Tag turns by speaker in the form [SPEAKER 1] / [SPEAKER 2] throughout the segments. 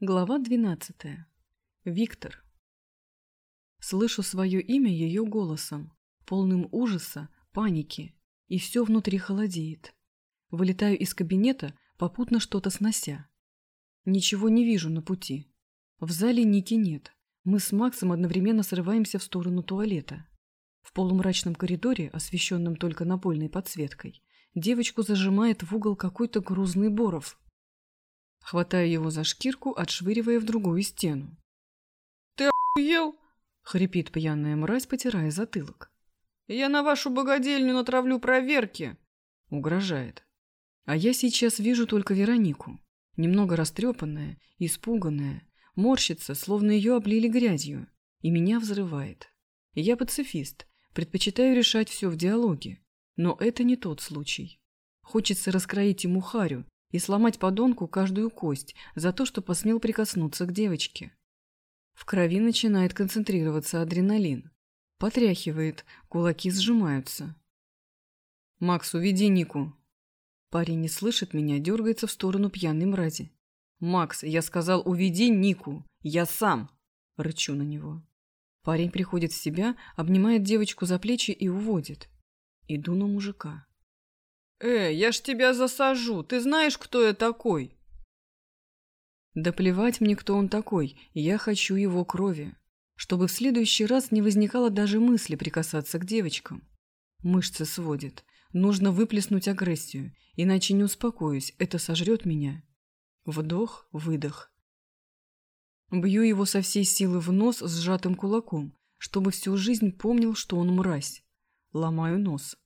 [SPEAKER 1] Глава 12. Виктор. Слышу свое имя ее голосом, полным ужаса, паники, и все внутри холодеет. Вылетаю из кабинета, попутно что-то снося. Ничего не вижу на пути. В зале Ники нет. Мы с Максом одновременно срываемся в сторону туалета. В полумрачном коридоре, освещенном только напольной подсветкой, девочку зажимает в угол какой-то грузный Боров, Хватаю его за шкирку, отшвыривая в другую стену.
[SPEAKER 2] «Ты охуел?»
[SPEAKER 1] — хрипит пьяная мразь, потирая затылок.
[SPEAKER 2] «Я на вашу богадельню натравлю проверки!»
[SPEAKER 1] — угрожает. А я сейчас вижу только Веронику, немного растрепанная, испуганная, морщится, словно ее облили грязью, и меня взрывает. Я пацифист, предпочитаю решать все в диалоге, но это не тот случай. Хочется раскроить ему харю и сломать подонку каждую кость за то, что посмел прикоснуться к девочке. В крови начинает концентрироваться адреналин. Потряхивает, кулаки сжимаются. «Макс, уведи Нику!» Парень не слышит меня, дергается в сторону пьяной мрази. «Макс, я сказал, уведи Нику! Я сам!» Рычу на него. Парень приходит в себя, обнимает девочку за плечи и уводит. Иду на мужика.
[SPEAKER 2] «Э, я ж тебя засажу, ты знаешь, кто я такой?»
[SPEAKER 1] Да плевать мне, кто он такой, я хочу его крови, чтобы в следующий раз не возникало даже мысли прикасаться к девочкам. Мышцы сводит, нужно выплеснуть агрессию, иначе не успокоюсь, это сожрет меня. Вдох, выдох. Бью его со всей силы в нос сжатым кулаком, чтобы всю жизнь помнил, что он мразь. Ломаю нос.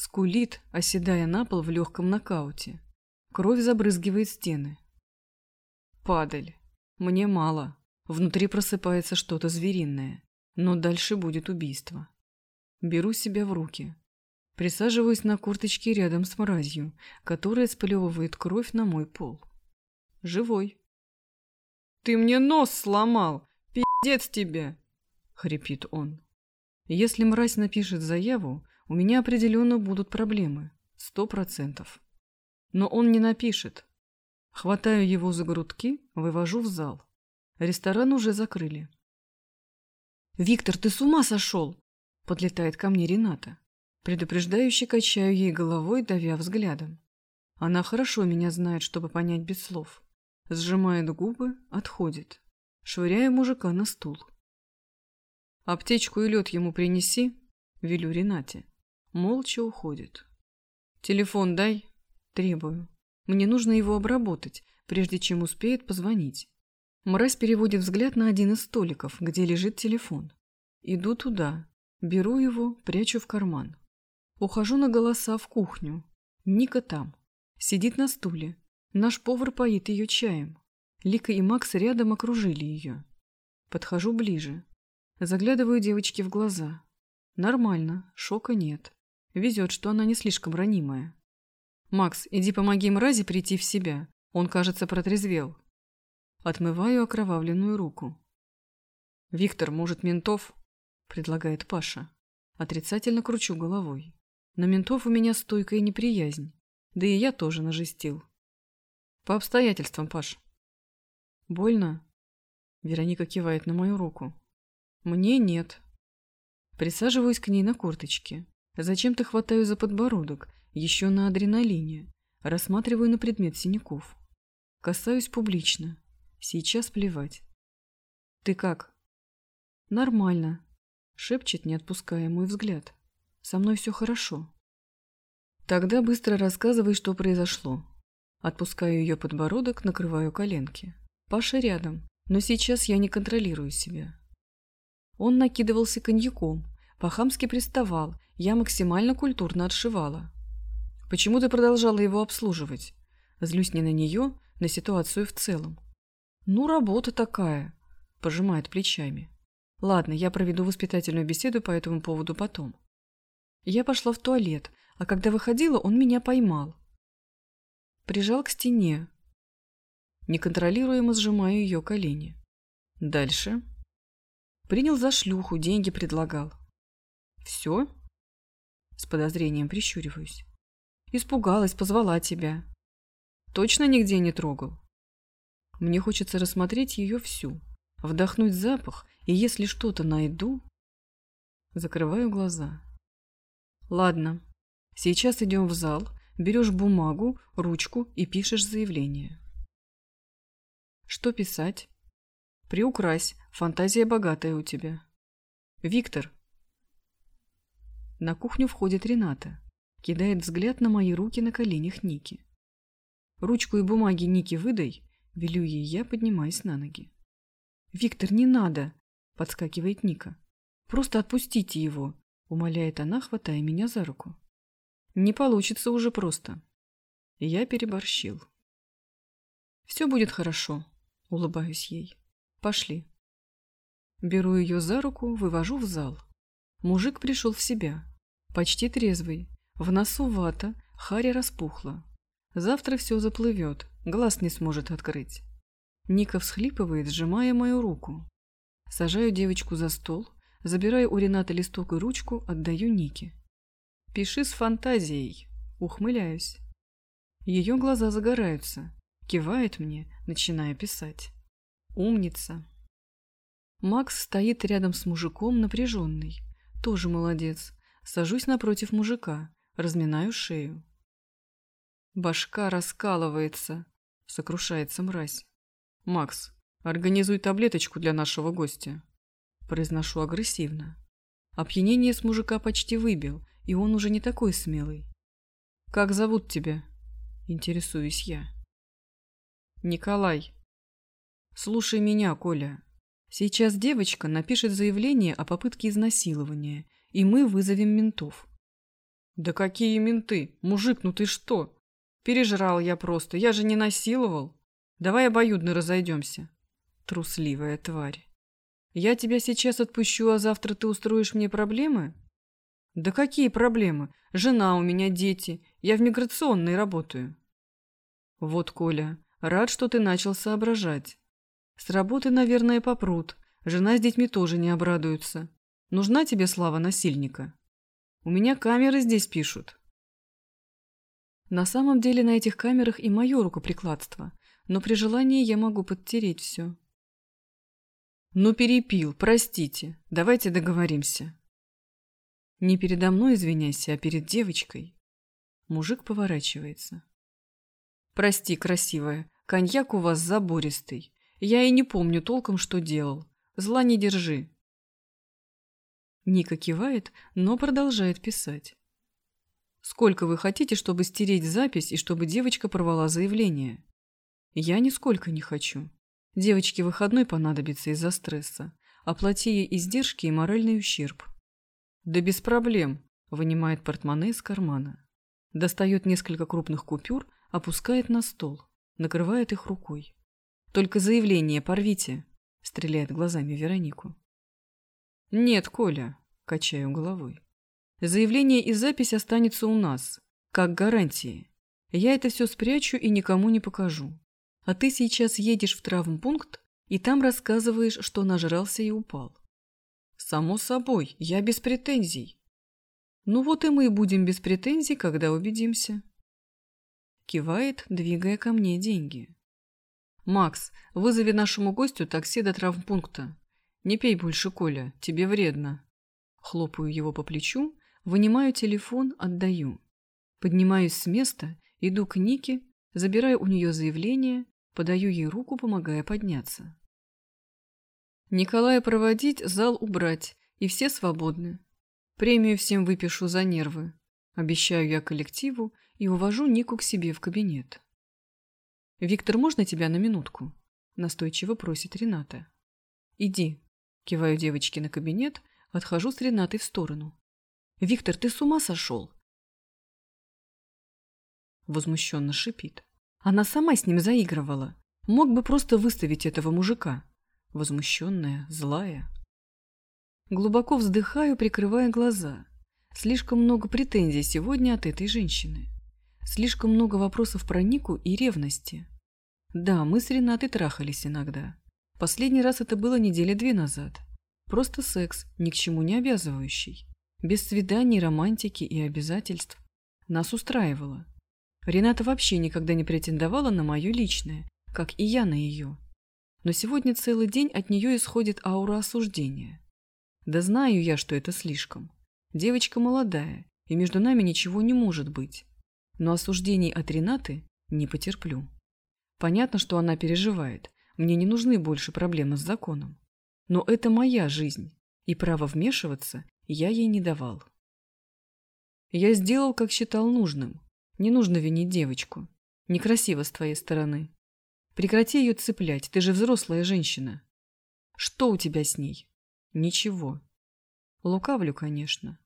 [SPEAKER 1] Скулит, оседая на пол в легком нокауте. Кровь забрызгивает стены. Падаль. Мне мало. Внутри просыпается что-то звериное. Но дальше будет убийство. Беру себя в руки. Присаживаюсь на курточке рядом с мразью, которая сплевывает кровь на мой пол. Живой.
[SPEAKER 2] «Ты мне нос сломал! Пиздец тебе!» — хрипит он.
[SPEAKER 1] Если мразь напишет заяву, у меня определенно будут проблемы. Сто процентов. Но он не напишет. Хватаю его за грудки, вывожу в зал. Ресторан уже закрыли. «Виктор, ты с ума сошел?» Подлетает ко мне Рената. Предупреждающе качаю ей головой, давя взглядом. Она хорошо меня знает, чтобы понять без слов. Сжимает губы, отходит. Швыряю мужика на стул. «Аптечку и лед ему принеси», — велю Ренате. Молча уходит. «Телефон дай», — требую. Мне нужно его обработать, прежде чем успеет позвонить. Мразь переводит взгляд на один из столиков, где лежит телефон. Иду туда, беру его, прячу в карман. Ухожу на голоса в кухню. Ника там. Сидит на стуле. Наш повар поит ее чаем. Лика и Макс рядом окружили ее. Подхожу ближе. Заглядываю девочке в глаза. Нормально, шока нет. Везет, что она не слишком ранимая. «Макс, иди помоги мрази прийти в себя. Он, кажется, протрезвел». Отмываю окровавленную руку. «Виктор, может, ментов?» – предлагает Паша. Отрицательно кручу головой. На ментов у меня стойкая неприязнь. Да и я тоже нажестил. По обстоятельствам, Паш. Больно? Вероника кивает на мою руку. Мне нет. Присаживаюсь к ней на корточке. Зачем-то хватаю за подбородок, еще на адреналине. Рассматриваю на предмет синяков. Касаюсь публично. Сейчас плевать. «Ты как?» «Нормально», — шепчет, не отпуская мой взгляд. «Со мной все хорошо». Тогда быстро рассказывай, что произошло. Отпускаю ее подбородок, накрываю коленки. Паша рядом, но сейчас я не контролирую себя. Он накидывался коньяком, по-хамски приставал я максимально культурно отшивала. Почему ты продолжала его обслуживать? Злюсь не на нее, на ситуацию в целом. Ну, работа такая, пожимает плечами. Ладно, я проведу воспитательную беседу по этому поводу потом. Я пошла в туалет, а когда выходила, он меня поймал. Прижал к стене. Неконтролируемо сжимаю ее колени. Дальше. Принял за шлюху, деньги предлагал. Все? С подозрением прищуриваюсь. Испугалась, позвала тебя. Точно нигде не трогал? Мне хочется рассмотреть ее всю, вдохнуть запах, и если что-то найду... Закрываю глаза. Ладно, сейчас идем в зал, берешь бумагу, ручку и пишешь заявление. Что писать? Приукрась, фантазия богатая у тебя. Виктор. На кухню входит Рената, кидает взгляд на мои руки на коленях Ники. Ручку и бумаги Ники выдай, велю ей я, поднимаясь на ноги. «Виктор, не надо!» – подскакивает Ника. «Просто отпустите его!» – умоляет она, хватая меня за руку. «Не получится уже просто». Я переборщил. «Все будет хорошо», – улыбаюсь ей. «Пошли». Беру ее за руку, вывожу в зал. Мужик пришел в себя. Почти трезвый. В носу вата, харя распухла. Завтра все заплывет, глаз не сможет открыть. Ника всхлипывает, сжимая мою руку. Сажаю девочку за стол, забираю у Рената листок и ручку, отдаю Нике. «Пиши с фантазией», ухмыляюсь. Ее глаза загораются, кивает мне, начиная писать. Умница. Макс стоит рядом с мужиком, напряженный. Тоже молодец. Сажусь напротив мужика, разминаю шею. Башка раскалывается, сокрушается мразь. Макс, организуй таблеточку для нашего гостя. Произношу агрессивно. Опьянение с мужика почти выбил, и он уже не такой смелый. Как зовут тебя? Интересуюсь я. Николай. Слушай меня, Коля. Сейчас девочка напишет заявление о попытке изнасилования, и мы вызовем ментов. Да какие менты? Мужик, ну ты что? Пережрал я просто, я же не насиловал. Давай обоюдно разойдемся. Трусливая тварь. Я тебя сейчас отпущу, а завтра ты устроишь мне проблемы? Да какие проблемы? Жена у меня, дети. Я в миграционной работаю. Вот, Коля, рад, что ты начал соображать. С работы, наверное, попрут. Жена с детьми тоже не обрадуется. Нужна тебе слава насильника? У меня камеры здесь пишут. На самом деле на этих камерах и мое рукоприкладство, но при желании я могу подтереть все. Ну, перепил, простите. Давайте договоримся. Не передо мной извиняйся, а перед девочкой. Мужик поворачивается. Прости, красивая, коньяк у вас забористый. Я и не помню толком, что делал. Зла не держи. Ника кивает, но продолжает писать. Сколько вы хотите, чтобы стереть запись и чтобы девочка порвала заявление? Я нисколько не хочу. Девочке выходной понадобится из-за стресса. Оплати ей издержки и моральный ущерб. Да без проблем, вынимает портмоне из кармана. Достает несколько крупных купюр, опускает на стол, накрывает их рукой. Только заявление порвите, стреляет глазами Веронику. Нет, Коля, качаю головой. Заявление и запись останется у нас, как гарантии. Я это все спрячу и никому не покажу. А ты сейчас едешь в травмпункт и там рассказываешь, что нажрался и упал. Само собой, я без претензий. Ну вот и мы будем без претензий, когда убедимся. Кивает, двигая ко мне деньги. Макс, вызови нашему гостю такси до травмпункта. Не пей больше, Коля, тебе вредно. Хлопаю его по плечу Вынимаю телефон, отдаю. Поднимаюсь с места, иду к Нике, забираю у нее заявление, подаю ей руку, помогая подняться. Николая проводить, зал убрать, и все свободны. Премию всем выпишу за нервы. Обещаю я коллективу и увожу Нику к себе в кабинет. «Виктор, можно тебя на минутку?» – настойчиво просит Рената. «Иди», – киваю девочке на кабинет, отхожу с Ренатой в сторону. Виктор, ты с ума сошел? Возмущенно шипит. Она сама с ним заигрывала. Мог бы просто выставить этого мужика. Возмущенная, злая. Глубоко вздыхаю, прикрывая глаза. Слишком много претензий сегодня от этой женщины. Слишком много вопросов про Нику и ревности. Да, мы с Ренатой трахались иногда. Последний раз это было недели две назад. Просто секс, ни к чему не обязывающий. Без свиданий, романтики и обязательств. Нас устраивало. Рената вообще никогда не претендовала на мое личное, как и я на ее. Но сегодня целый день от нее исходит аура осуждения. Да знаю я, что это слишком. Девочка молодая, и между нами ничего не может быть. Но осуждений от Ренаты не потерплю. Понятно, что она переживает. Мне не нужны больше проблемы с законом. Но это моя жизнь, и право вмешиваться я ей не давал. Я сделал, как считал нужным. Не нужно винить девочку. Некрасиво с твоей стороны. Прекрати ее цеплять, ты же взрослая женщина. Что у тебя с ней? Ничего. Лукавлю, конечно.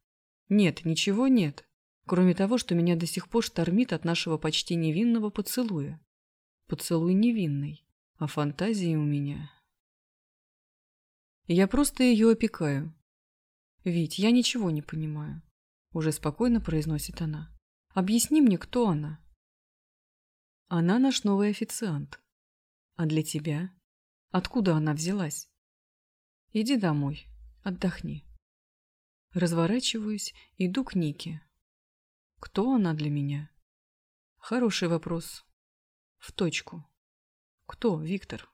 [SPEAKER 1] Нет, ничего нет. Кроме того, что меня до сих пор штормит от нашего почти невинного поцелуя. Поцелуй невинный, а фантазии у меня... Я просто ее опекаю. Вить, я ничего не понимаю. Уже спокойно произносит она. Объясни мне, кто она? Она наш новый официант. А для тебя? Откуда она взялась? Иди домой, отдохни. Разворачиваюсь, иду к Нике. Кто она для меня? Хороший вопрос. В точку. Кто, Виктор?